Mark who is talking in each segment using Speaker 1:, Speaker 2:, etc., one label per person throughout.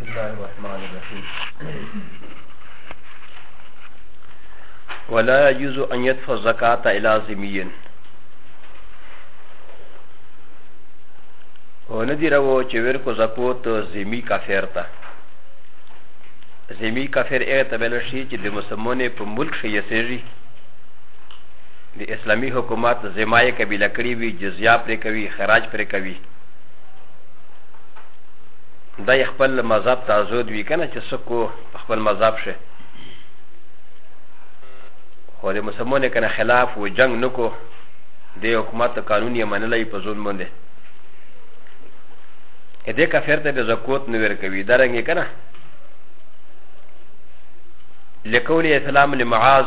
Speaker 1: بسم الله الرحمن الرحيم ولا يجوز أن يدفع الزكاة إلى ذمي او نه دی راو چې ورکو زکوت ذمي کافر ته ذمي کافر هغه ته ویل شي چې د مسلمانې په ملک شي یې سېږي د اسلامي حکومت ذمه یې قبیله کړې وي جزیه پرې کوي خراج پرې کوي دا یې خپل مذهب ته ازود وي که نه چې څوک په خپل مذهب شي خو د مسلمانو که نه خلاف و جنګ نه کو د حکومت قانون یې منلی په ظلم باندې دې کافر ته د زکوت نه ورکوي دا رنګ یې که نه لقول اسلام لمعاذ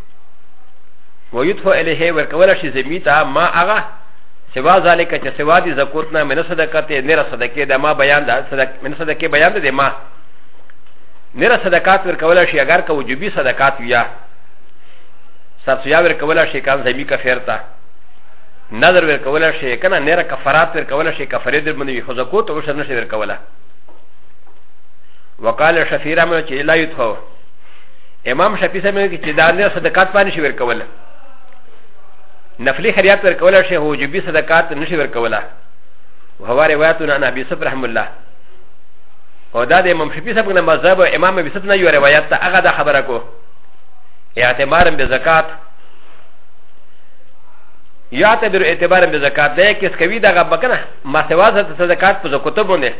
Speaker 1: ويدفع اليه ورکول شي زميتا ما اغا سوا ذلك چې سوا دي زکوتنا من صدقات نرا صدقه د ما بيان ده صدق من صدقه بيان ده ما نرا صدقات ورکول شي اگر که وجوبي صدقات ويا سرسيا ورکول شي کان زمي کفر ته نظر ورکول شي کنه نرا کفارات ورکول شي کفر در باندې خو زکوت او شنه شي ورکوله وقال شفيرا مو چې لا يدفع امام شفیع صاحب وایي چې دا نه صدقات باندې شي ورکول نفلي خیرات ورکول شي هو جبي صدقات نشي ورکول وهو روایتنا عن ابي صبر رحم الله او دا د امام شفیع صاحب نه مذهب او امام ابي صبر نه یو روایت ته هغه دا خبره کو اعتبارا بزکات يعتبر اعتبارا بزکات ده کس کوي دا غبکنه ما سوا زکات په زکات باندې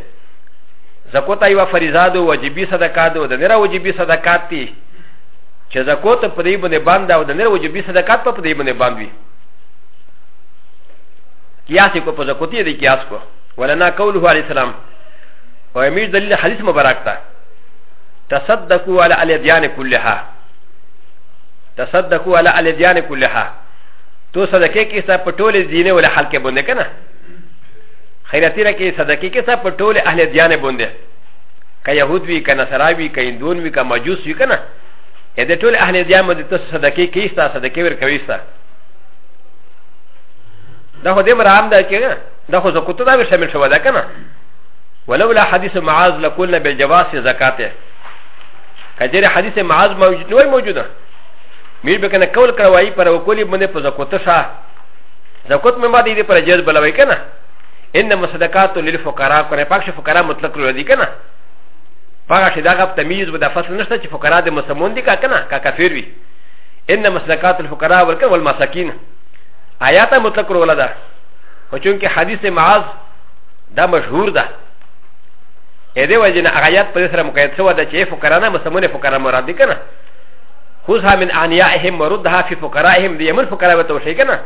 Speaker 1: زکوت ایو فریضه دو واجبی صدقات دو د نر واجبی صدقات تی چې زکوت په دې باندې باندې او د نر واجبی صدقات په دې باندې باندې قیاس کو په زکوتی دی قیاس کو ولنا قوله علی السلام او امیر دلیل حدیث مبارک تا تصدقوا على الاديان كلها تصدقوا على الاديان كلها تو صدقه کې ستا په ټوله دینه ول حال کې باندې کنه خیراتي را کې صدقې کې څه په ټول اهل دیانه باندې که یهود وي که نصرا وي که هندون وي که مجوس وي که نه ا د ټول اهل دیان باندې تاسو صدقې کې ستا صدقې ورکوي ستا دا خو دې مرام ده چې دا خو زکوت دا به شامل شوی ده که نه ولولا حدیث معاذ لقلنا بالجواز زکاته کجره حدیث معاذ موجود نه موجوده میر به کنه کول کړوای پر وکولې باندې په زکوت شه زکوت مې ما دې پر جز بلوي کنه ان مصدقات للفقراء کنه پاک شو فقراء مطلق لور دي کنه پاک شي دا غب تمیز و دا فصل نشته چې فقراء د مسلمان دي کا کنه کا کافر وي ان مصدقات الفقراء ورکه والمساکین آیات مطلق لور ده خو چونکه حدیث معاذ دا مشهور ده ا دې وجه نه آیات په سره مقید شو ده چې فقراء نه مسلمان فقراء مراد دي کنه خذها من اعنيائهم وردها في فقرائهم دي يمن فقراء وتوشي كنا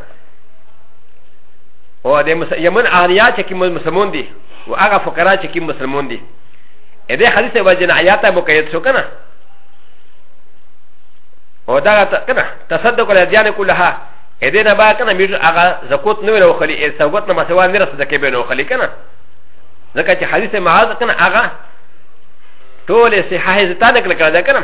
Speaker 1: و د یمن اغنیا چې کوم مسلمان دي او هغه فقرا چې کوم مسلمان دي ا دې حدیث به جن آیات به قید شو کنه او دا کنه تصدق له ځان کولها ا دې نه با کنه میر هغه زکوت نه ورو خلی ا زکوت نه مسوا نه رسد کې به نو خلی کنه ځکه چې حدیث معاذ کنه هغه ټول صحیح ځتا نکړه کنه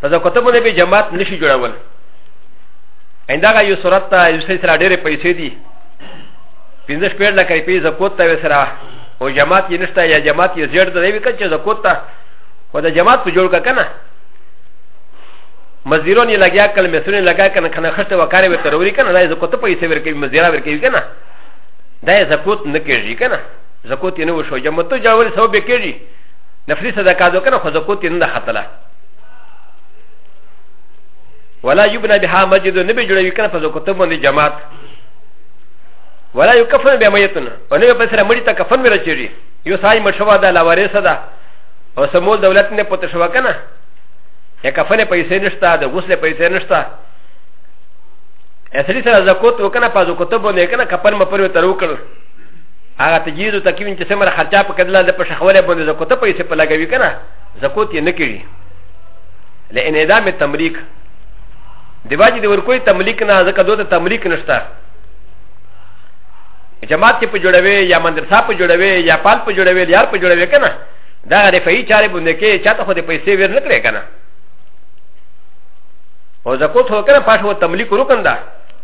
Speaker 1: په ځکه کتبونه به جماعت نشي جوړول انداغه یو صورت ته یو څه سره ډېرې پیسې دي پنځه شپږ لکه روپۍ زکوت ته سره او جماعت یې نشته یا جماعت یې زیړ دی وکړ چې زکوت ته خو د جماعت په جوړ کا کنه مزیرون یې لګیا کړل مسرون یې لګیا کړل کنه خسته وکړې ورته وروړي کنه دا زکوت په پیسې ورکوي مزیرا ورکوي کنه دا زکوت نه کېږي کنه زکوت یې نه وشو جماعت ته جوړول سو به کېږي نفلی صدقات وکنه خو زکوت نه خطله ولا يبنى بها مسجد نبي جوړوي کنه په زکوت باندې جماعت ولا يكفن بها ميتنا ونبي په سره مړی ته کفن ولا چیری یو سای مشوا ده لا وارث ده او سمول دولت نه پته شو کنه یا کفن پیسې نشته د غسل پیسې نشته اصلي سره زکوت وکنه په زکوت باندې کنه کفن مپر وتر وکړ هغه تجهیز او تکوین چې څومره خرچه په کدله د په شخوله باندې زکوته پیسې په لګوي که نه زکوت یې نه کړي له انعدام تملیک د واجب د ورکوي تملیک نه ځکه دوی ته تملیک نشته جماعت کې په جوړوي یا مدرسه په جوړوي یا پال په جوړوي یار په جوړوي که نه دا رفعي چارې باندې کې چاته خو د پیسې ور نه کړې که نه او زکوت هو که نه پاش هو تملیک ورکن ده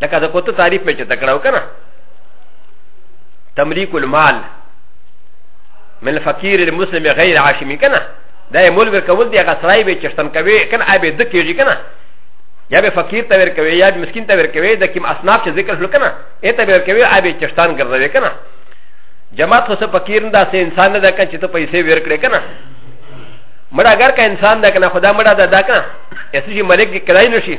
Speaker 1: لکه زکوت تعریف مې چې تکړه وکړه تمليك المال من الفقير المسلم غير عاشمي كنا دا يمول ورکول دي هغه سړی به چشتن کوي کنه آی به دکېږي کنه یا به فقیر ته ورکوي یا به مسکین ته ورکوي د کوم اصناف چې ذکر شول کنه ای ته ورکوي آی به چشتان ګرځوي کنه جماعت خو څه فقیر نه داسې انسان نه ده کنه چې ته پیسې ورکړې کنه مړه اگر که انسان ده کنه خدا مړه ده دا کنه اسې چې ملک کې کړای نشي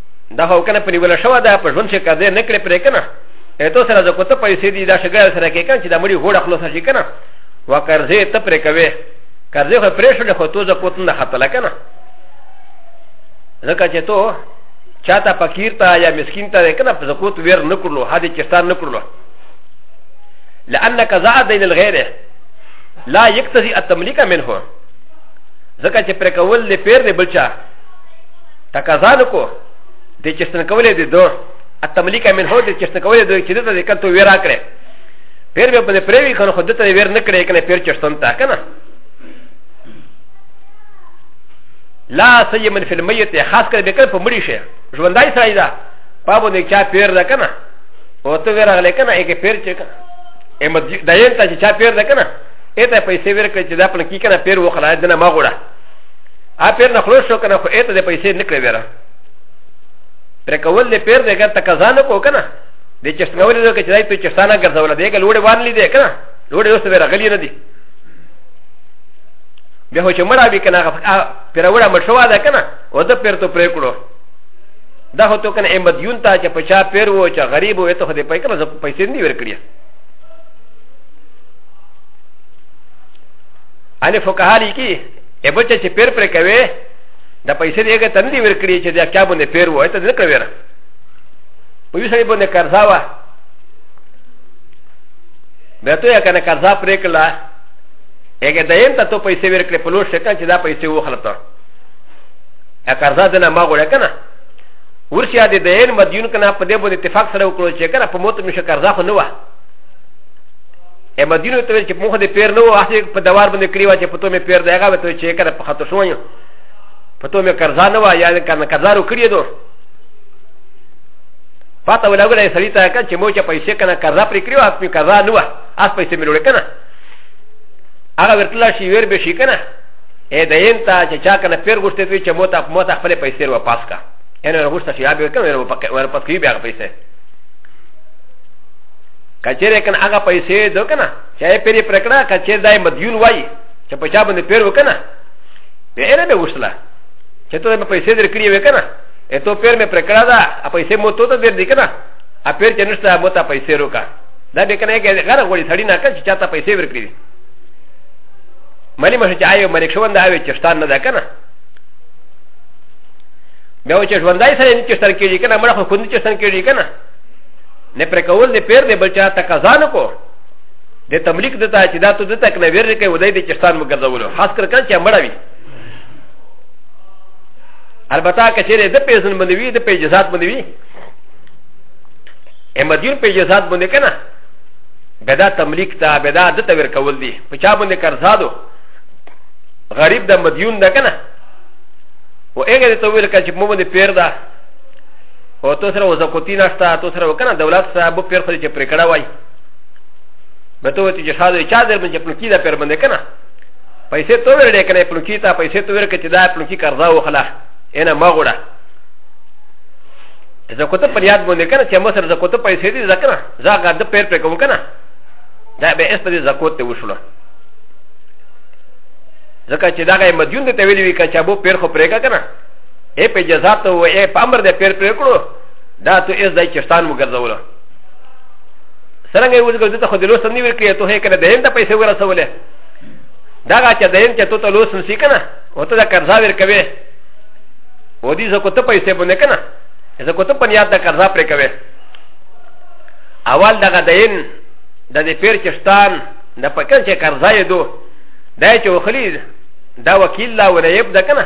Speaker 1: دا هو کنه په نیول شو دا په ژوند شي کده نه کړې پرې کنه اته سره زکو ته پیسې دي دا شګړه سره کې کنه چې دا مړي غوړه خلاص شي کنه وکرزه ته پرې کوي کرزه خو پرې شو خو تو زکو ته نه خپل کنه ځکه چې تو چاته فقیر ته یا مسکین ته کنه په زکو ته ویر نه کړلو هدي چستان نه کړلو لانك زاد دين الغيره لا يقتضي التمليك منه ځکه چې پرې کول دې پیر دې بلچا تقاضا نه کو د چشتن کولې د دور التملیک من هو د چشتن کولې د چې دته د کتو ویرا کړې پیر به په پریوی کنه خود ته ویر نه کړې کنه پیر چشتن تا کنه لا سیمن فی المیت خاص کر به کړ په مړی شه ژوندای سړی دا پابو نه چا پیر ده کنه او ته ویرا غلې کنه یک پیر چې کنه امد دایته چې چا پیر ده کنه اته پیسې ورکړي چې دا پلکی کنه پیر وخلای دنه ما غوړه ا پیر نه خلوص شو کنه خو اته د پیسې نکړې وره پر کول دې پیر دې ګر تقاضا نه کو کنه دې چې څنګه ولې چې دای په چستانه ګرځول دې ګل وړې وان لیدې کنه وړې اوس به راغلی نه دي بیا هو چې مړه به کنه پر وړه مشوا ده کنه او د پیر ته پرې کړو دا هو ته کنه امدیون ته چې پچا پیر وو چې غریب وو ته خو دې پې کنه پیسې نه ورکړي ان فقهاري کې ا بل چا چې پیر پر کوي د پیسې دې هغه تندې ورکړي چې دا کیا باندې پیر وای ته نه کوي را په یو سړي باندې قرضا وا به ته یې کنه قرضا پرې کړه هغه دایم ته ته پیسې ورکړې په لور شکه چې دا پیسې وخلته ا قرضا دنه ما غوړه کنه ورشیا دې دین مدیون کنه په دې باندې اتفاق سره وکړو چې کنه په موت مشه قرضا خو نه وای ا مدینه ته چې موږ دې پیر نه و هغه په دوار باندې کړی و چې په تو مې پیر دی هغه ته چې کړه په خاطر شو په تو مې قرضا نه و یا کنه قرضا رو کړی دو پاته ولګره سړی ته کړه چې مو چې پیسې کنه قرضا پرې کړی و اپ مې قرضا نه و اس پیسې مې لوړ کنه هغه ورتلا شي ور به شي کنه ا د ین ته چې چا کنه پیر غوښته وی چې مو ته مو ته خپل پیسې ور پاس کا ان ور غوښته شي هغه کنه ور پاس کی بیا پیسې کچره کنه هغه پیسې دو کنه چې یې پیری پرکړه کچې دای مدیون وای چې په چا باندې پیر وکنه په اړه به وښله چې ته به پیسې درکړي وې کنه ا ته پیر مې پرکړه دا ا پیسې مو ته در دي کنه ا پیر چې نشته مو ته پیسې روکا دا به کنه کې غره غوړي سړی نه کړ چې چاته پیسې ورکړي ملي مشه چې آیو ملک شوند آیو چې شتان نه ده کنه بیا و چې ژوندای سره نه چشتن کېږي کنه مړه خو خوندي چشتن کېږي کنه نه پر کول د پیر د بچا تقاضا نه کو د تملیک د تا چې دا ته د تک نه ویر کوي ودی د چشتان مګرځولو خاص کر کله چې مړه وي البته کچېره د پیسن باندې وي د پیجزات باندې وي ا مدیر پیجزات باندې کنه بدا تملیک تا بدا د ته ور کول دي په چا باندې قرضادو غریب د مدیون ده کنه و هغه ته ویل کچې مو باندې پیر ده او تو سره وزکوتی نشته تو سره وکنه دولت سره بو پیر خو چې پرې کړه وای به تو چې شاده چا در باندې پلکی دا پیر باندې کنه پیسې تو ورډې کنه پلکی ته پیسې تو ورکه چې دا پلکی قرضا وخلا انا ما غوړه زکوته پر یاد باندې کنه چې مو سره زکوته پیسې دي زکنه زګه د پیر پرې کوم کنه دا به اس په زکوت ته وشوله ځکه چې دا غي مدیون ته ویلی وی کچا بو پیر خو پرېګه کنه ا په جزا ته و ا په امر د پیر پرې کړو دا ته اس دای چشتان مو ګرځول څنګه یو ځګو ته خو د لوسن نیو کې ته کنه د هند پیسې ورسولې دا غا چې د هند چې ته ته لوسن سی کنه او ته دا قرضا ور کوي و دې زکو ته پیسې بونه کنه زکو ته پنیاد د قرضا پرې کوي اول دغه دین د دې پیر چشتان د پکې چې قرضا یې دوه دا چې وخلی دا وکیل لا ولې یب د کنه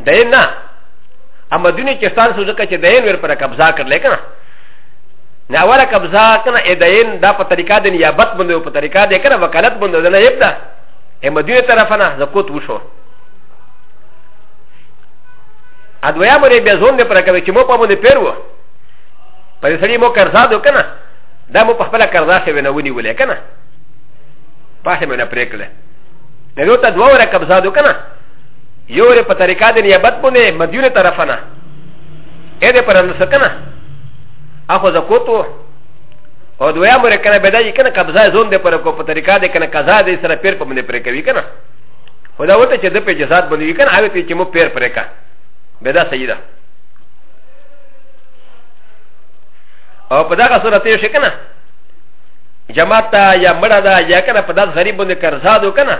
Speaker 1: دين نا اما دوني چستان سوزا كا چه دين ور پر قبضا کر لے کنا نا اولا قبضا کنا اي دين دا پا طريقا دين يابت بندو پا طريقا دين کنا وکالت بندو دنا يب دا اما دوني طرفنا زكوت وشو ادويا موني بيزون دي پر کبه چه مو پا موني پیرو پا دي سري مو کرزا دو کنا دا مو پا خبلا کرزا شو نوني ولي کنا پاسه موني پرکلي ن ل و ت د و ر ك ب ز ا د و ك ن ا یو ری په طریقه د نیابت باندې مدیون طرف نه اې دې پر نه سکنه اخو زکوتو او دویا مور کنه بدای کنه قبضه زون دې پر کو په طریقه دې کنه قضا دې سره پیر په باندې پر کوي کنه خدا وته چې د په جزات باندې کنه هغه ته چې مو پیر پر کا بدا سیدا او په دغه صورت یې شکنه جماعت یا مړه دا یا کنه په دغه غریب باندې قرضا دو کنه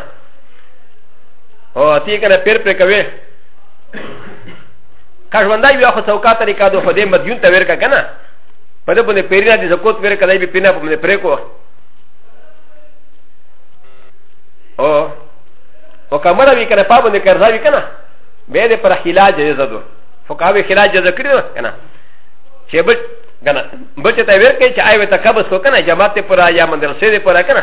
Speaker 1: او تی کنه پیر پر کوي کښوندای بیا خو څوکا طریقه دو خدای مدیون ته ورکا کنه په دې باندې پیرینه دي زکوت ورکا دای به پینه په باندې پرې کو او او کمره وی کنه په باندې قرضا وی کنه به دې پر خلاج یې زدو فقاوی خلاج یې ذکر کنه چې بچ کنه بچ ته ورکې چې آی وته قبض کو کنه جماعت پر یا مندرسې پر کنه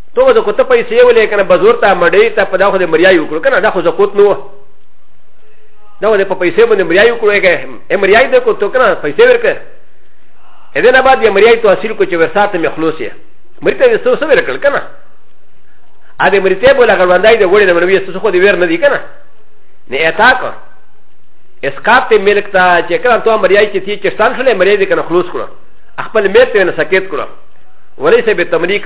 Speaker 1: تو د کوته پیسې ولې کنه بازار ته مړې ته په دا خو د مریای وکړو کنه دا خو زکوت نو دا ولې په پیسې باندې مریای وکړو کې مریای د کوته کنه پیسې ورکړه اذا نه بعد یې مریای تو حاصل کو چې ورساته مې خلاص یې مرته یې څه ورکړ کنه ا دې مرته بوله غړوندای د وړې د منوي څه خو دې ور نه دی کنه نه اتا کو اسکاپ ته ملک تا چې کله ته مریای چې تی چستان شلې مریای دې کنه خلاص کړو خپل میت ته نه سکیت کړو ولې سه به تملیک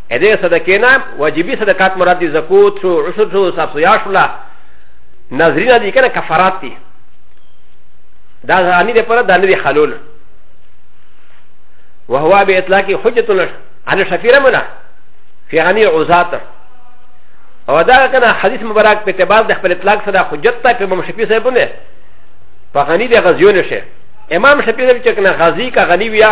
Speaker 1: ا د ي صدقه نه واجبي صدقات مراد دي زکوت شو عشر شو صاف سيا شو لا نظرينا دي کنه کفارات دي دا غامي ده پر دا نه دي خلول وهو باطلاق حجه على شفيره منا في غني عزاته او دا کنه حدیث مبارک په اعتبار د خپل اطلاق سره حجت ته په امام شفیع صاحب نه په غنی د غزیو نشه امام شفیع صاحب چې کنه غزی کا غنی ویا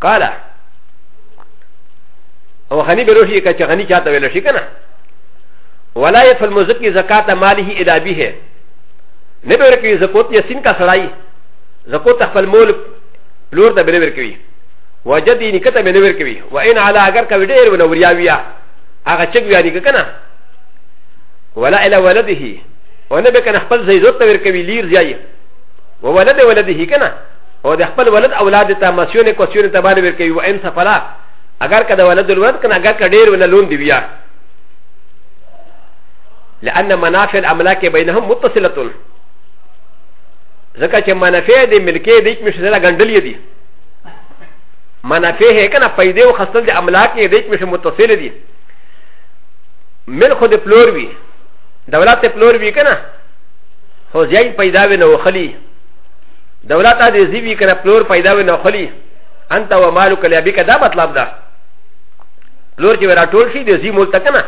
Speaker 1: قال او غني بروشي كا غني چاته ویل شي کنه ولا يفعل مزكي زكاه ماله الى به نبر كي زكوت يسين کا سړای زكوت خپل مول لور ته بنور کوي وجدي نکته بنور کوي وان على اگر کا ډیر ونوریا ویا هغه چګ ویا نک کنه ولا الى ولده ونه به کنه خپل زیزوت ته ور کوي لیر زیایي و ولد ولده کنه او د خپل ولد اولاد ته مسیونه کو سیونه ته باندې ورکوي و ان سفلا اگر کده ولد الولد کنه اگر کده ډیر ولا لون دی بیا لان منافع الاملاك بينهم متصله ځکه چې منافع د ملکې د یک مشه سره غندلې دي منافع کنه پیدا او خستل د املاک یې د یک مشه متصل دي مل خو د پلور وي دولت پلور وي کنه هو زیای پیدا وی نو خلی دولت ا دې زیوی کنه پلور پیدا وی نو خلی انت و مالک لابیک دا مطلب ده پلور چې ورا ټول شي دې زی مول تکنه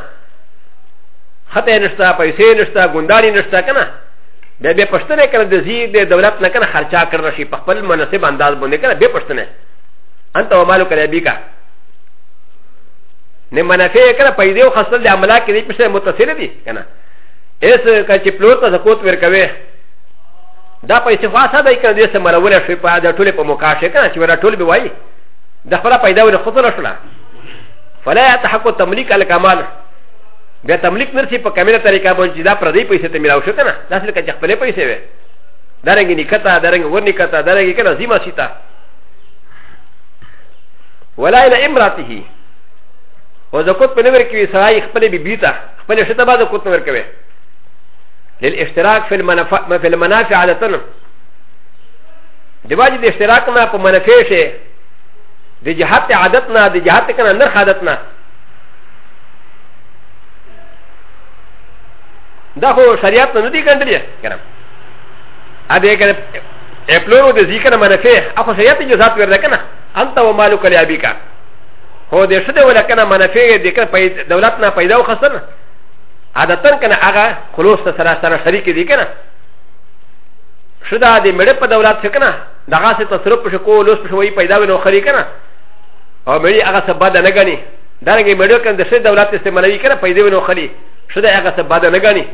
Speaker 1: خطه نشتا پیسې نشتا ګوندانی نشتا کنه بیا به پښتنه کنه د زی د دولت نه کنه خرچا کړ راشي په خپل مناسب انداز باندې کنه به پښتنه انت و مالک لابیک نه منافع کنه پیدا او خاصه د عملا کې دې پښه متصل دي کنه اس کا چې پلور ته زکوت ورکوي دا پیسې خاصه دی کنه دې سره مرول شي په دا ټوله په موقع شي کنه چې ورا ټول به وایي د خپل پیدا ور خطر شولا فلا يتحقق تمليك الكمال بیا تملیک نرسی په کمیله طریقه باندې دا پردی پیسې ته ملاو شو کنه دا څه کچ خپل پیسې وي دا رنګ نکتا دا رنګ ور نکتا دا رنګ کنه زیما سیتا ولا الى امراته و زکوت په نور کې سړی خپل بیبي ته خپل شته بعد کوت نور کوي للاشتراک في المنافع في المنافع عادتنا د واجب اشتراک نه په منافع شي د جهات عادت نه د جهات کنه نرخ عادت نه دا خو شریعت نه دی کنده دی کنه ا دې کنه اپلورو د ذکر منافع اخو شریعت جزات ورده کنه انت و مالک لابیکا هو د شته ولا کنه منافع د کنه په دولت نه پیدا وخصنه عادتن کنه هغه خلوص ته سره سره شریک دي کنه شدا د مړ په دولت څخه کنه دغه څه تصرف په کو لوس په وی پیدا ونه خري کنه او مړي هغه څه بد نه غني دا رنګ مړ کنه د شته دولت استعمالوي کنه پیدا ونه خري شدا هغه څه بد نه غني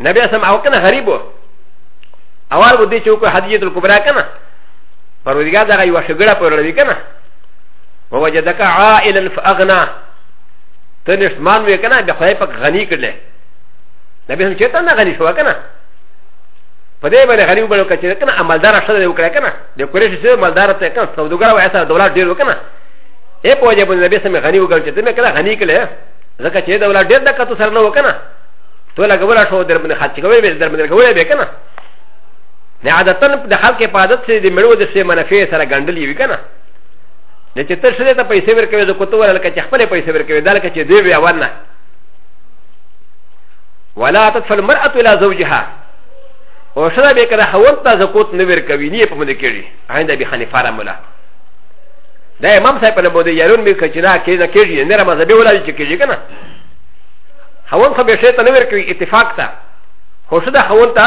Speaker 1: نبي اسلام او کنه غریب اول ودی چې کو حدیث الکبرى کنه پروردګار دغه یو شګړه پرړوي که نه ووجدک عائلا فاغنا ته نشتمان وې که نه بیا خدای پاک غني کړلی نبي هم چېرته نه غني شوه که نه په دې باندې غني وبلو که چېرته که نه عملداره ښځه دې وکړه که نه د قریشي سره مالداره ته که نه سوداګر وایه سره دولت ډېر و که نه ای په وجه باندې نبي سمې غني وکړل چې ته مې که نه غني کړلی ځکه چې دولت ډېر ده که تو سره نه و که نه تو لګوله شو در باندې خرچ کوی به در باندې لګولی به که نه نه عادتا د خلک په عادت سره د مړو د سه منافع سره ګڼډلې وي کنه نه چې تر شته ته پیسې ورکوي د کوته ورل کې خپل پیسې ورکوي دا لکه چې دی وی اول نه ولا تدفل مرأة الى زوجها او شدا به کړه حول ته زکوت نه ورکوي نه په مده کېږي آینده به خنفه را مولا دا امام صاحب په بده یارون به کچنا کې نه کېږي نه را مذهب ولا چې کېږي کنه حول خو به شي ته نه ورکوي اتفاق ته خو شدا حول ته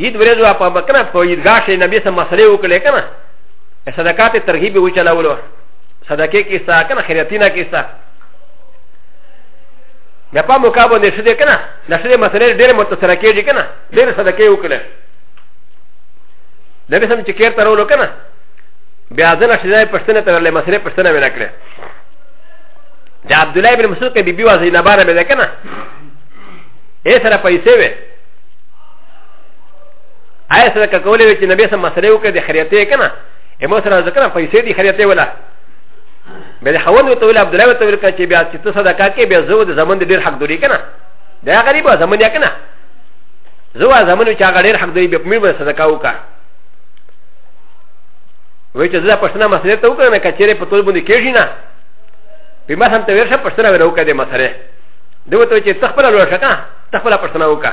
Speaker 1: هیت ورځو اپا مکنه په عیدګاه شي نبی سم مسلې وکړې کنه صدقات ترغیب و چلاولو صدقه کې سا کنه خیراتینا کې سا بیا په موقع باندې شې کنه نشې مسلې ډېر متصره کېږي کنه ډېر صدقه وکړې نبی سم چې کېر ترولو کنه بیا ځنه شې پښتنه ترلې مسلې پښتنه ویل کړې د عبد الله بن مسعود کې بیبي وازینه بار به ده کنه اے سره پیسې وې آیا سره کولې وي چې نبی سم مسلې وکړي د خریته کنه امو سره ذکر پیسې دي خریته ولا به د خاوند ته ویل عبد الله ته ویل چې بیا چې ته صدقه کې بیا زو د زمون د ډیر حق دوری کنه دا غریب زمون یا کنه زو زمون چې هغه ډیر حق دوری به مې به صدقه وکړه وای چې زه پښتنه مسلې ته وکړم نه کچېره په تول باندې کېږي نه په ما هم ته ورشه پښتنه ورو کړه د مسلې دوی ته چې تخپل ورشه کنه تخپل پښتنه وکړه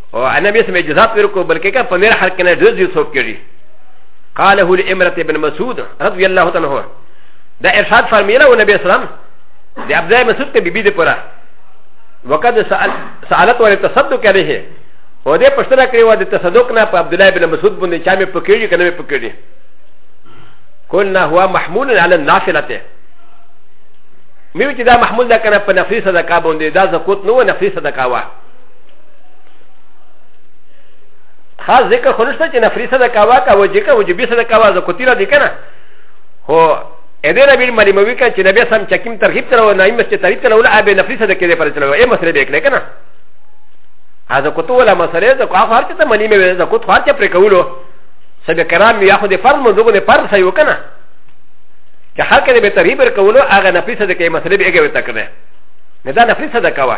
Speaker 1: او انا بس مې جزات ورکو بلکې کا په مېر حال کې نه جز یو څوک کړي قاله الامرت ابن مسعود رضی الله تعالی عنہ دا ارشاد فرمیلا و نبی اسلام د عبد الله مسعود ته بیبي دی پره وقد سأل سألت ور تصدق عليه و دې پښتنه کړې و د تصدق نه په عبد الله ابن مسعود باندې چا مې پکېږي کنه مې پکېږي قلنا هو محمول على النافله مې چې دا محمول ده کنه په نفسي صدقه باندې دا زکوت نو نفسي صدقه وه خاص ذکر خو نشته چې نفري صدقه واکه او جکه او جبي صدقه وا زکوتی را دي کنه هو ا دې نبی معلوموي کنه چې نبی سم چکیم ترغیب کړو نه ایم چې ترغیب کړو لا به نفري صدقه دې پر چلو اے مسله به کړه کنه هذا کوته ولا مسله زکو هر چې ته منی مې زکو خو هر چې پر کولو سبه کرام یا خو دې فرض مو زګو دې فرض سيو کنه چې هر کله به ترغیب کولو هغه نفري صدقه مسله به هغه وتا کړه نه دا نفري صدقه وا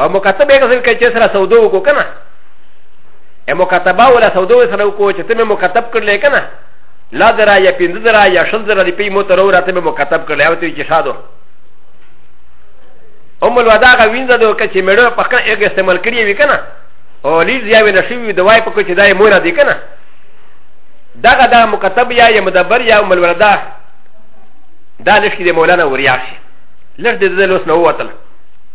Speaker 1: او مکاتبه یې غزل کې چې سره سودو وکړو کنه ا مکاتبه ولا سودو سره وکړو چې ته مې مکاتب کړلې کنه لا درا یا پینځه درا یا شل درا دې پی مو تر وراته مې مکاتب کړلې او ته چې شادو ام الودا غا وینځه دو کې چې مېړو په خپل یې استعمال کړی وی کنه او لیز یا وی نشي وی دوای په کوچ دای مور دی کنه دغه دا مکاتب یا یا مدبر یا ام الودا دا لښکې د مولانا وریاش لږ د دې لوس نه ووتل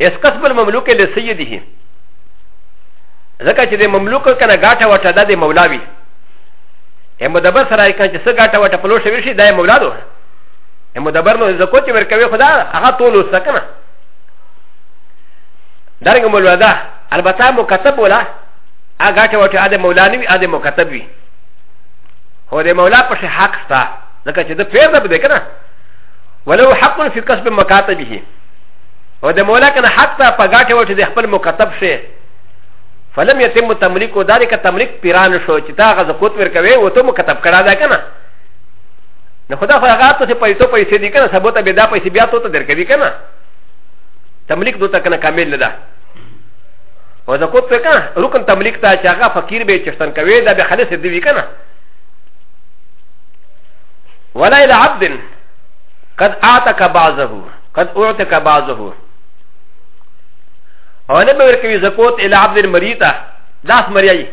Speaker 1: اس قسم المملوک لسیده ځکه چې د مملوک کنه ګاټه وټه ده د مولا وي هم مدبر سره یې کنه چې څه ګاټه وټه په لور شوي شي دا یې مولا ده هم مدبر نو زکو چې ورکوي خدا هغه ټول اوس کنه دارنګ مولا ده البته مکتب ولا هغه ګاټه وټه اده مولا نه وي اده مکتب وي هو د مولا په شي حق ستا ځکه چې د پیر ده به کنه ولو حق فی کسب مکاتبه او د مولا کنه حتی په ګاټه و چې د خپل مکتب شي فلم یتم تملیک او دا د تملیک پیران شو چې تا غزه کوت ورکوي او ته مکتب کړه دا کنه نو خدا خو هغه ته پیسو پیسې دي کنه سبوته به دا پیسې بیا ته درکوي کنه تملیک دوته کنه کامل نه ده و ذ ك و ت ك ن ركن تملك تا شاغا فقير بي چشتن كوي دا بخلص دوي كنا ولا الى عبد قد اعتك بعضه قد اعتك بعضه او نه به ورکوي زکوت الى عبد المريته لاس مريي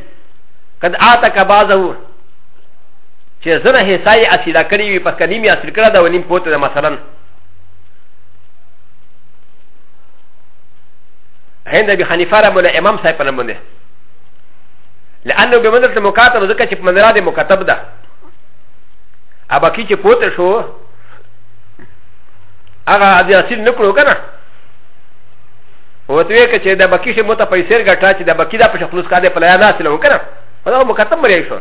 Speaker 1: قد اعتك بعضه چې زره حصای اصیله کړی وي په کلیمې اصل کړه دا ونیم پوت ده مثلا هند ابي حنيفه رحمه الله امام صاحب رحمه الله لانه بمنزله المكاتب ځکه چې په منزله د مکتب ده ابا کی چې پوت شو هغه د اصل نه کړو کنه وته کې چې د بکی شه مت پیسې ګټا چې د بکی دا په شخلوس کاله په لایه نه اصل وکړه هغه مکتب مری شو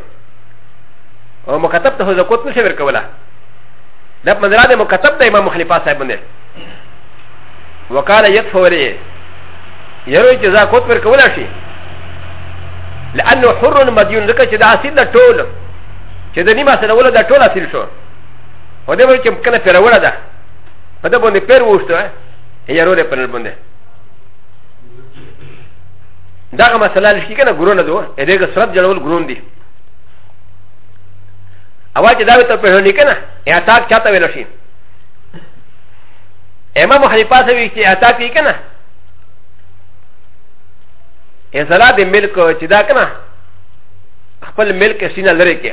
Speaker 1: او مکتب ته زکوت نشي ورکوله د مدرا د مکتب د امام خلیفہ صاحب نه وقال يدفع لي يروي جزا كوت پر کولا شي لانه حر مديون ذکر چې دا اصل د ټول چې د نیمه سره ولا د ټول اصل شو و ده وچم كلا في رولا ده فده بني پير وشتو هي رولا پنر بني دغه مسله لشي کنه ګرونه دو دغه سرت جوړول ګرون دي اواز دا وته په هني کنه یا تا چاته ویل شي امام حنیفه سوي چې اتا پی کنه ازلا د ملک چې دا کنه خپل ملک سینه لري کې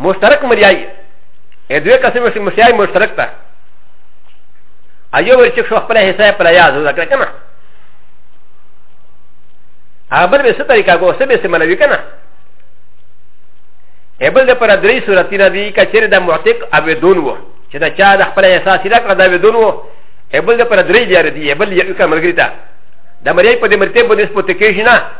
Speaker 1: مشترک مریای ا دوی قسم شي مسیای مشترک ته ایو ورچ شو خپل حساب پر یاد وځه کړه کنه هغه به څه طریقه کو څه به څه منوي کنه ابل د پر درې صورتونه دي کچره د معتق ابدون وو چې دا چا د خپل احساس راکړه دا ابدون وو ابل د پر درې جار دي ابل یو کمرګریتا د مریای په دې مرتبه باندې سپوتکیشنه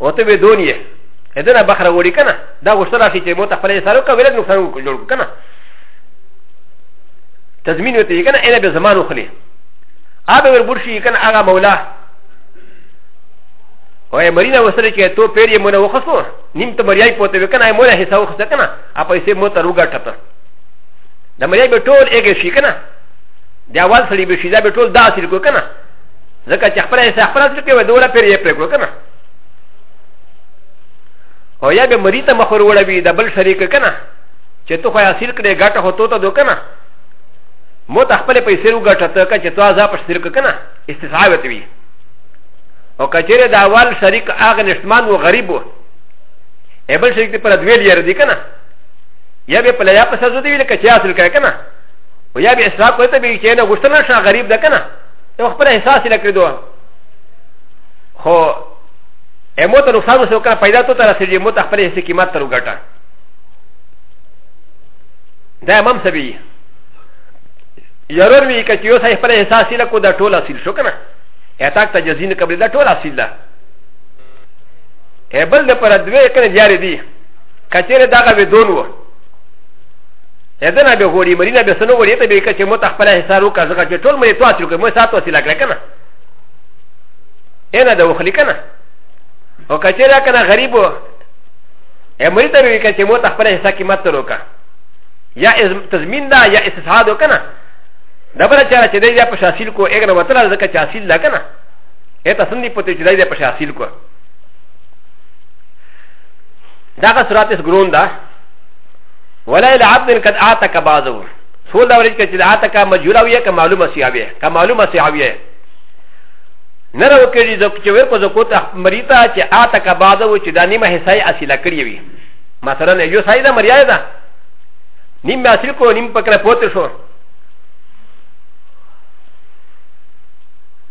Speaker 1: او ته به دون یې اذن بخره وړي کنه دا غوښتل شي چې مو ته خپل سره کوي له نقصان کو جوړ کنه تضمین وته یې کنه اله به زمان وخلي ا به ور برشي کنه هغه مولا او یې مرینا وسره چې تو پیر یې مونږ وخصو نیم ته مریای پوته وکنه یې مونږ حساب وخصه کنه ا پیسې مو ته روګه ټپه د مریای به ټول اګه شي کنه د اول سړي به شي دا به ټول داسې کو کنه ځکه چې خپل یې خپل څه کوي دوله پیر یې پرې کړو کنه او یا به مریض ته مخور وړوي د بل شریک کنه چې ته خو یې اصل کړې ګټه هو ته دو کنه مو ته خپل پیسې وګټه ته که چې تو ازا په شرک کنه استثاء وته وي او کچېره د اول شریک هغه نشمن او غریب وو ایبل شریک په دویل یې ردی کنه یا به په لیا په سزا دی ویل کچې اصل کړه کنه و یا به اسراف کوي ته به چې نه غوښتنه شا غریب ده کنه یو خپل احساس نه کړی دوه خو امو ته نقصان وسو کنه پیدا ته تر سړي مو ته خپل هیڅ قیمت تر وګټه دا امام سبي یارور وی کچ یو صحیح خپل احساس نه کو دا ټول اصل شو کنه اته ته جزین قبل دا ټول اصل ده هبل د پر دوی کنه جاری دي کچره دا غوي دون وو ا د ن ا به غوري مرينا به سنو غوري ته به کچه مو تخپل حساب وکړه ځکه چې ټول مې تواتر کوي مو ساتو سي لګره کنه انا د وخلي کنه او کچه را کنه غریب و ا مري ته به کچه مو تخپل حساب کې مت وکړه یا تضمین دا یا استسعاد وکنه دا بل چاره چې دی په شاسیل کو اګره وتل ځکه چې حاصل لا کنه اته سندي پته چې دی په شاسیل کو دا که سرات اس ګرون ده ولا الى عبد قد اعتك بعضه سول دا ورج کچ اعتك مجهولا وی ک معلومه سی اوی ک معلومه سی اوی نه راو کړي زو چې ورکو زو کوته مریتا چې اعتك بعضه چې دانی ما حصای اصله کړی وی مثلا یو سای دا مریای دا نیم اصل کو نیم پکره پوت شو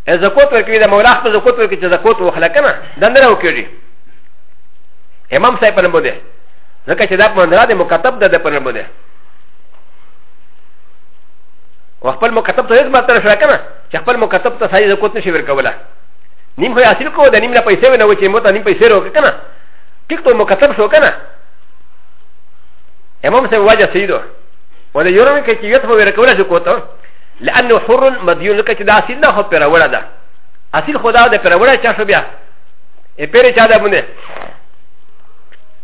Speaker 1: ز کوت ورکړي د مولا خپل ز کوت ورکړي چې ز کوت وخلکنه دنه راو کړي امام صاحب په نوم بده ځکه چې دا مندرا د مکتب د په نوم ده او خپل مکتب ته هیڅ ماتره شوه که نه چې خپل مکتب ته سایز کوت نه شي ورکوله نیم خو یې حاصل کوو د نیم نه پیسې ونه و چې مو ته نیم پیسې راوکړه که نه ټیک ته مکتب شو که نه امام صاحب واجه سیدو و د یورم کې چې یو ته به ورکوله شو کوته لأنه حر مديون لك كده أصيل ده خو پرولا ده أصيل خدا ده پرولا چا شو بيا إيه پيري چا ده بنده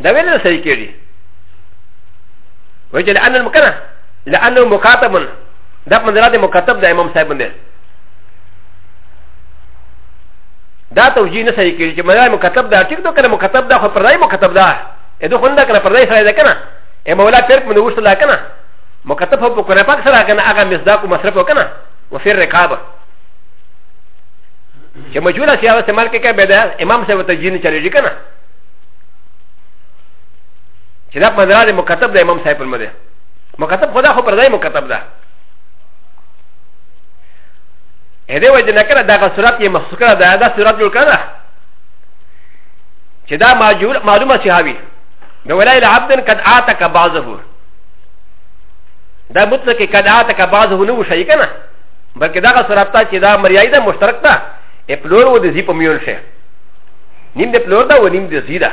Speaker 1: دا ویل نه صحیح کېږي وایي چې لأن المکنه لأنه مخاطب دا په منځ د مخاطب د امام صاحب دی دا توجیه نه صحیح کېږي چې منځ مخاطب دا ټیک ته کنه مخاطب دا خو پر ځای مخاطب دا اې دوه خونده کنه پر ځای سره ده کنه اې مولا پیر په نوښت لا کنه مخاطب په قرآن پاک سره کنه هغه مصداق او مصرف وکنه وفي الرقابه چې مجوله سي هغه استعمال کې به دا امام سره ته جین چلېږي کنه چې دا پندرا د مکتب د امام صاحب المده مکتب خدا خو پردای مکتب ده هدې وجه نه کړه دا صورت یې مخصوص کړه دا دا صورت جوړ کړه چې دا معلومه چې هاوی د ولای العبد قد اعتك بعضه دا مطلق قد اعتك بعضه نو شي کنه بلکې دا غا سره تا چې دا مریای دا مشترک تا ا پلور و د زی په میون شه نیم د پلور دا و نیم د زی دا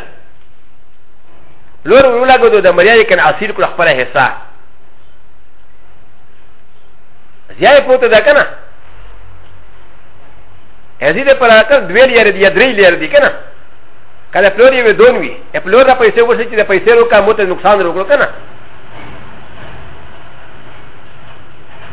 Speaker 1: پلور و لګو د مریای کن اصیل کړ خپل حصہ زیای پوت دا کنه هزی د پر اکل دوی لیر دی یا درې لیر دی کنه کله پلور یې دون وی ا پلور را پیسې وشي چې د پیسې رو کا مو ته نقصان وکړو کنه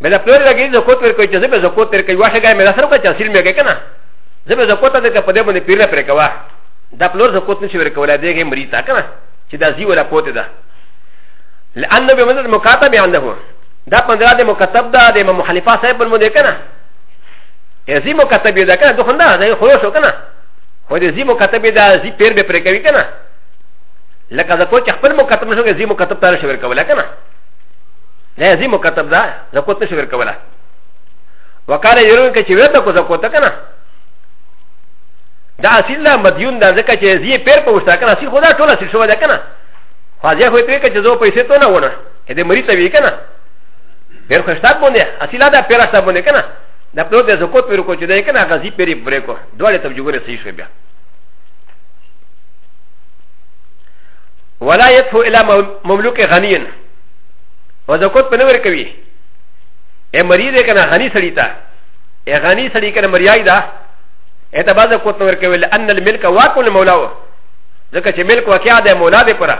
Speaker 1: به د پلور لګي زکوت ورکوي چې زه به زکوت ورکوي واشه ګای مې سره کچا سیل مې کنه زه به زکوت ته په دې باندې پیره پر کوا دا پلور زکوت نشي ورکولای دغه مری تا کنه چې دا زی ولا پوت ده لأن به مدد مکاتب عنده دا پندرا د مکتب دا د امام خلیفہ صاحب پر مده کنه ازي مکتب دا کنه دوه نه دا خو شو کنه خو دې زی مکتب دا زی پیر به پر کوي کنه لکه زکوت خپل مکتب نشو کې زی مکتب تر شي ورکولای کنه نه زی مکتب دا زکوت نشو ورکولا وکاله یرون کې چې ورته کو زکوت کنه دا اصل دا مدیون دا ځکه چې زی پیر په وستا کنه اصل خدا ټول اصل شو دا کنه فاجه خو ته کې چې زو پیسې ته نه ونه دې مری ته وی کنه پیر خو شتاب باندې اصل دا پیر شتاب باندې کنه دا پلو د زکوت پر کو چې دا کنه غزي پیر پرې کو دوړې ته جوړه صحیح شو بیا ولا يدفع الى مملوك غنيا و زکوت په نور کوي ا مری ده کنه غنی سړی ته ا غنی سړی کنه مریای ده ا ته باز کوت نور کوي لئن الملک واقع المولا و ځکه چې ملک واقع ده مولا ده پره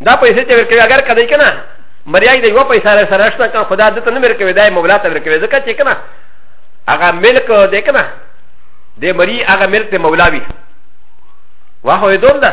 Speaker 1: دا پیسې چې ورکوي اگر کدی کنه مریای ده یو پیسې سره سره شته کنه خدا دته نه ورکوي دا مولا ته ورکوي ځکه چې کنه هغه ملک ده کنه د مری هغه ملک ته مولا وي واه وې دوم ده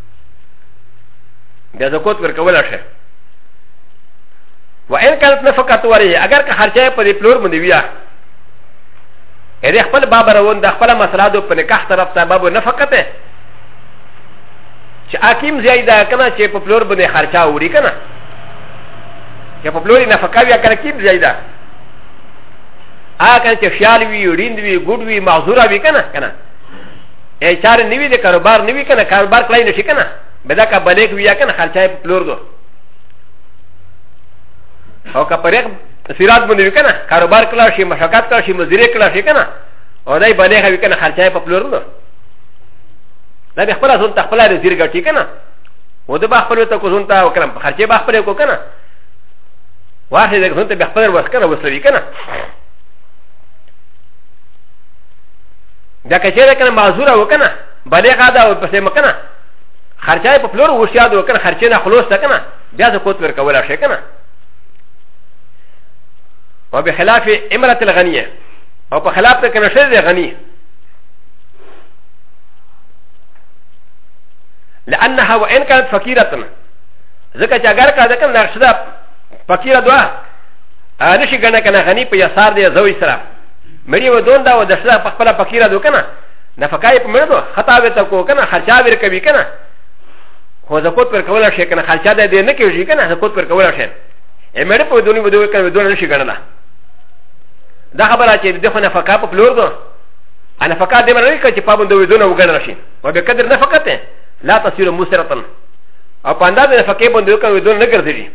Speaker 1: بیا زکوت ورکول شي و ان کانت نفقت وری اگر که خرچه په دې پلور باندې ویا اې دې خپل باب روان د خپل مسله د په نکاح طرف ته باب نفقت چې حکیم زیاید کنه چې په پلور باندې خرچه وری کنه چې په پلور نفقه ویا کنه کیم زیاید هغه چې خیال وی ریند وی ګډ وی معذور وی کنه کنه ای چار نوی د کاروبار نوی کنه کاروبار کړای نشي کنه بدا کا بلیک ویا کنه خرچای په پلور دو او کا پرېک سیرات باندې وی کنه کاروبار کړا شي مشقت کړا شي مزری کړا شي کنه او دای بلیک وی کنه خرچای په پلور دو دا به خپل ځون تخپل رزیر ګټی کنه و د بخپل ته کو ځون ته وکړم خرچې بخپل کو کنه واخې د ځون ته بخپل ورس کنه وسوي کنه دا که چېرې کنه معذوره وکنه بلغه دا او پسې مکنه خرچه په پلور وشیا دا وکنه خرچه نه خلاص ده کنه بیا زه کوت ورکول شي کنه او به خلاف امرت الغنیه او په خلاف ته کنه شر غنی لانها وان كانت فقيره ځکه چې اگر کا ده کنه نقشه فقيره دوا نشي کنه کنه غنی په یسار دی زوی سره مړي و دون دا و د ښځه په خپله فقیره دو که نه نفقه یې په مړه دو خطا به ته کو که نه خرچا به کوي که نه خو زکوت پر کولی شي که نه خرچا د دې نه کېږي که نه زکوت پر کولی شي یې مړه په دونی به دوی کوي دونه نه شي ګڼله دا خبره چې د خو نفقه په پلور دو انا فقط دې باندې کې چې پابند وي دونه وګڼل شي او به قدر نفقه ته لا تصير مسرتن او په انداز نفقه باندې کوي دونه نه ګرځي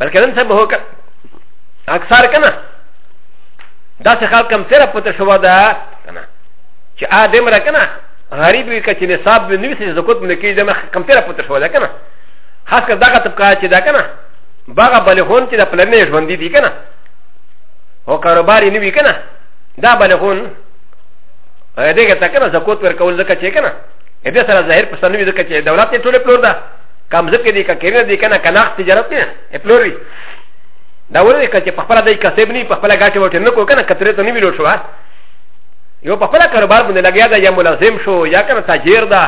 Speaker 1: بلکې نن سبا هو اکثر کنه دا څه خلک هم سره پته شو دا کنه چې ا دې مر کنه غریب وي کچې نصاب به نوي سي زکوت مې کې دمه کم سره پته شو دا کنه خاص کر دغه طبقه چې دا کنه باغه بلغون چې د پلنې ژوند دي کنه او کاروبار نوي کنه دا بلغون دغه ته کنه زکوت ورکول زکه چې کنه دې سره ظاهر پسنوي زکه چې دولت ټوله پلور ده کم ځکه دی که کېنه دی کنه کناخت تجارت نه اپلور وي دا ولې که چې په خپله دی کسب نه په خپله ګاټې وټې نه کو کنه کترې ته نه وي لوټ شو یو په خپله کاروبار باندې لګیا ده یا ملازم شو یا کنه تاجر ده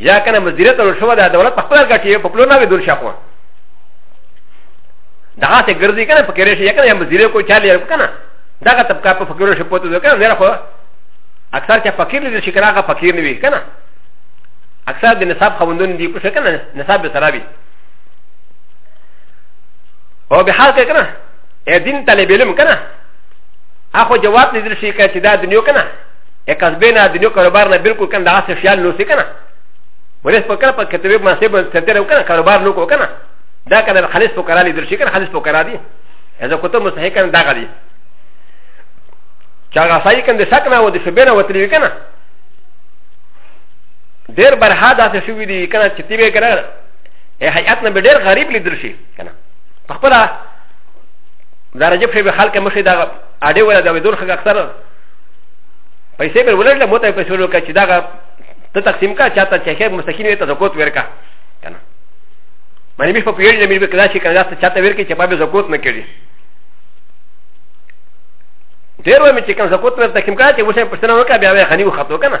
Speaker 1: یا کنه مدیره ته لوټ شو ده دولت په خپله ګاټې په پلور نه وي دور شاخوا دا هسې ګرځي کنه په کېرې شي یا کنه یا مدیره کو چا لري کنه دغه طبقه په فکرو شي پوتو کنه نه خو اکثر چې فقیر لري شي کنه هغه فقیر نه وي کنه اکثر د نصاب خوندون دی په شکل نصاب به سره وي او به حال کې کنه ا دین طالب علم کنه اخو جواب لیدل شي که چې دا دنیا کنه ا کسبه نه دنیا کاروبار نه بالکل کنه دا څه خیال نو سي کنه ولې په کله په کتابه ما سه به ستر کنه کاروبار نو کو کنه دا کنه خالص په کرا لیدل شي کنه خالص په کرا دي اذا کوته مستحق کنه دا غلي چې هغه ساي کنه د شک نه و د شبه نه وتلی کنه ډېر برها داسې شوي دي که نه چې تیوې که نه حیات نه به ډېر غریب لیدل شي که نه په خپله د رجب شوي خلک مخې د اډې ولا د ویدول خلک اکثر پیسې به ولرل مو ته پیسې ولرل چې دا ته تقسیم کا چاته چې خیر مستقیم ته زکوت ورکا که نه معنی مش په پیړ نه مې به کدا شي کنه ته چاته ورکې چې په به زکوت نه کړي ډېر ومه چې کنه زکوت ورته تقسیم کا چې وسه پښتنه وکړه بیا به خنیو خطو کنه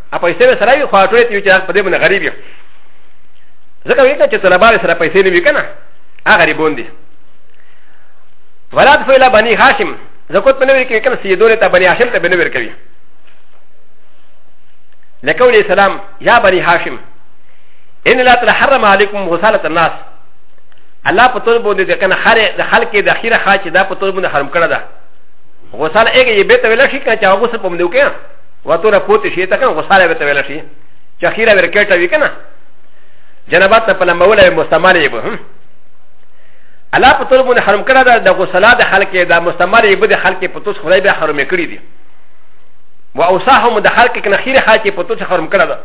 Speaker 1: ا پیسې به سره وي خو ټولې ته یو چې په دې باندې غریب یو ځکه وایي چې طلبه سره پیسې نه وي کنه هغه غریبون دي ولاد فعل بني هاشم زکوت په نوې کې کنه سیدونه ته بني هاشم ته بنو ورکوي لکه ولې سلام یا بني هاشم ان لا تحرم عليكم غساله الناس الله په تول باندې د کنه خره د خلک د اخیره خاچ دا په تول باندې حرام کړه ده غسل هغه یې به ته ویل شي کنه چې هغه غسل په مندو کې و تو ر پوت شي ته کنه غساله به ته ویل شي چې خیره ورکټه وی کنه جنابات نه په لمبوله مستعمل یې به هم الله په تور باندې حرم کړه دا د غسلا د خلک د مستمر یې بده خلک په توس خدای به حرم کړی دي و اوصاهم د خلک کنه خیر خلک په توس حرم کړه دا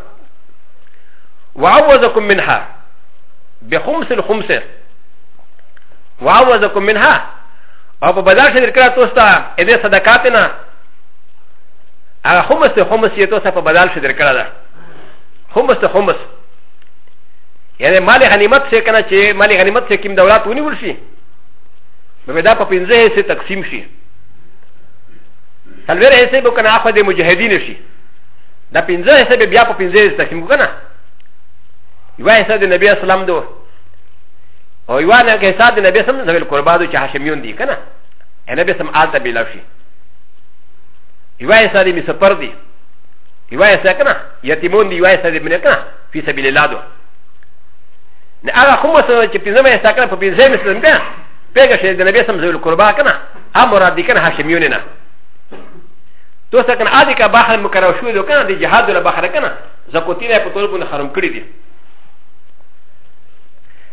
Speaker 1: وعوذکم منها بخمس الخمس وعوذکم منها او په بدل شي کړه توستا اې صدقاتنا هغه خمس ته خمس یې توسه په بدل شي درکړه ده خمس ته خمس یعنی مال غنیمت څه کنه چې مال غنیمت څه کوم دولت ونیول شي نو دا په پنځه حصے تقسیم شي سلویر حصے به کنه اخو د مجاهدین شي دا پنځه حصے به بیا په پنځه حصے تقسیم کنه یو حصہ د نبی اسلام دو او یو نه حصہ د نبی اسلام د قربادو چې هاشمیون دي کنه نبی اسلام آلته بلا شي يواي سادي مي سفر دي يواي ساكنا يتيمون دي يواي سادي منكنا في سبيل الله دو ن ا غ ا خمس چې په زمه ساکره په پنځه مسلم ده پیګه شه د نبی سم زول قربا کنه ا مراد کنه هاشمیونه نه تو سکن ا دې کا بحر مکرو شو دو کنه د جهاد له بحر کنه زکوتی نه په تور باندې حرام کړی دي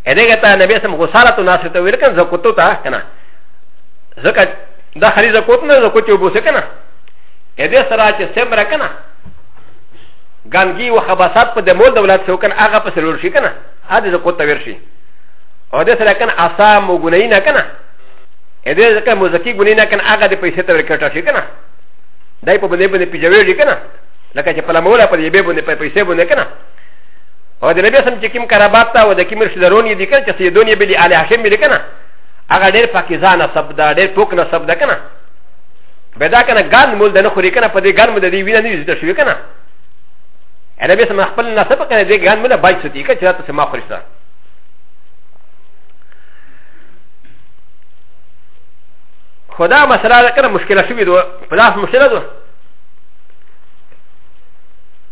Speaker 1: ا دې ګټه نبی سم غسالت ناس ته ویل کنه زکوتو تا کنه زکه دا خري زکوت نه زکوت یو بوسه کنه ا دې سره چې سمره کنه ګانګي او خباثات په د مول دولت شو کنه هغه په سرور شي کنه ا دې زکوت ته ورشي او دې سره کنه اسا مو ګنې نه کنه ا دې ځکه مزکی ګنې نه کنه هغه د پیسې ته ورکټه شي کنه دای په بلې بلې پیجوي شي کنه لکه چې په لموله په دې به بلې په پیسې بلې کنه او د نبی سم چې کوم کرابات او د کوم رشدرونی دي کنه چې سیدونی بلی علی هاشم دي کنه هغه ډېر پاکیزه نسب ده ډېر پوک نسب ده که نه به دا که نه ګان مول د نه خوري که نه په دې ګان مو د دې وینه نه زده شوې که نه انا بس ما خپل نسب کنه دې ګان مله باج ستی که چې تاسو ما خورسته خدا مسله ده کنه مشکله شوې ده په لاس مشکله ده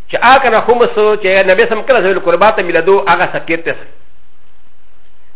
Speaker 1: چې آ کنه خمس چې نبی سم کله زویل قربات ملدو هغه سکیت ته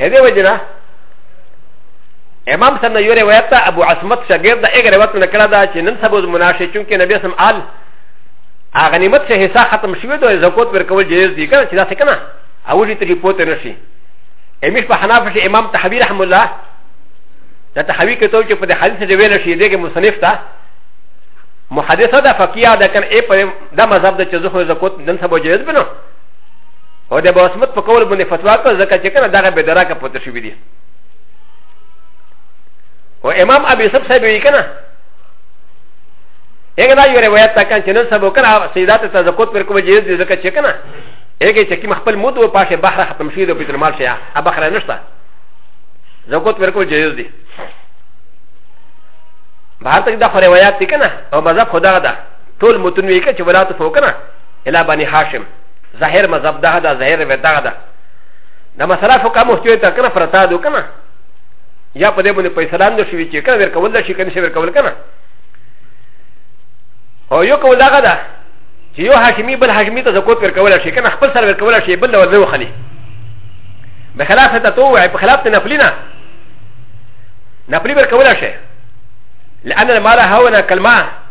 Speaker 1: ا د ي وجنه امام سنه یو روایت ته ابو عصمت شاګرد د اګ روایت نه کړه دا چې نن سبا مناشه چونکې نبی سم آل غنیمت شه حصہ ختم شوی دی زکوت ورکول جایز دی کنه چې دا څه کنه او دې ته ریپورت نه شي امیش په حناف شي امام تحوی رحم الله دا تحوی کې ته چې په حدیث کې ویل شي دغه مصنف ته محدثه دا فقيه دا کنه ای په دا مذهب د چې زه زکوت نن سبا جایز بنو او د باسمت په کول باندې فتوا کړ ځکه چې کنه دغه به دراکه پته شوې دي او امام ابي سب صاحب یې کنه هغه دا یو روایت تا کان چې نن سبا کنه سیدات ته زکوت پر کوم جهیز دي ځکه چې کنه هغه چې کی خپل مود او پاشه بحر ختم شي د بیت المال شي ا بحر نشته زکوت پر کوم جهیز دي بهر تک دا روایت دي کنه او مذهب خدا ده ټول متنوي کې چې ولات فوکنه الا بني هاشم ظاهر مذهب دا دا ظاهر روایت دا دا دا مسله فقه مفتوی ته کنه فرتا دو کنه یا په دې باندې پیسې لاندې شوی چې کنه ورکول شي کنه شي ورکول کنه او یو کول دا دا چې یو هاشمی بل هاشمی ته زکوت ورکول شي کنه خپل سره ورکول شي بل ورنه وخلی بخلاف ته تو وای په خلاف ته نفلینا نفلی ورکول شي لأن المال هو كلمه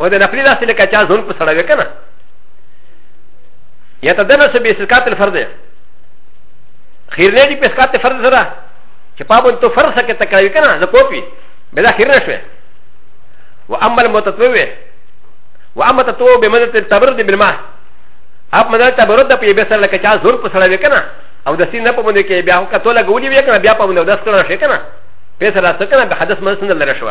Speaker 1: و د نفلی داسې لکه چا ځون په سړوي که نه یا ته دنه څه بې سکات الفرد دی خیرنه دي په سکات فرد سره چې پابند تو فرض سکه تکراوي که نه زه کوپي بې دا خیرنه شوه و اما المتطوع و اما تطوع بمدد التبرد بالماء اپ مدد تبرد د پیبه سره لکه چا زور په سره وکنه او د سین نه په مونږ کې بیا هو کته لګولې وی کنه بیا په مونږ داس کړه شي کنه په سره سره کنه به حدث من سن لره شو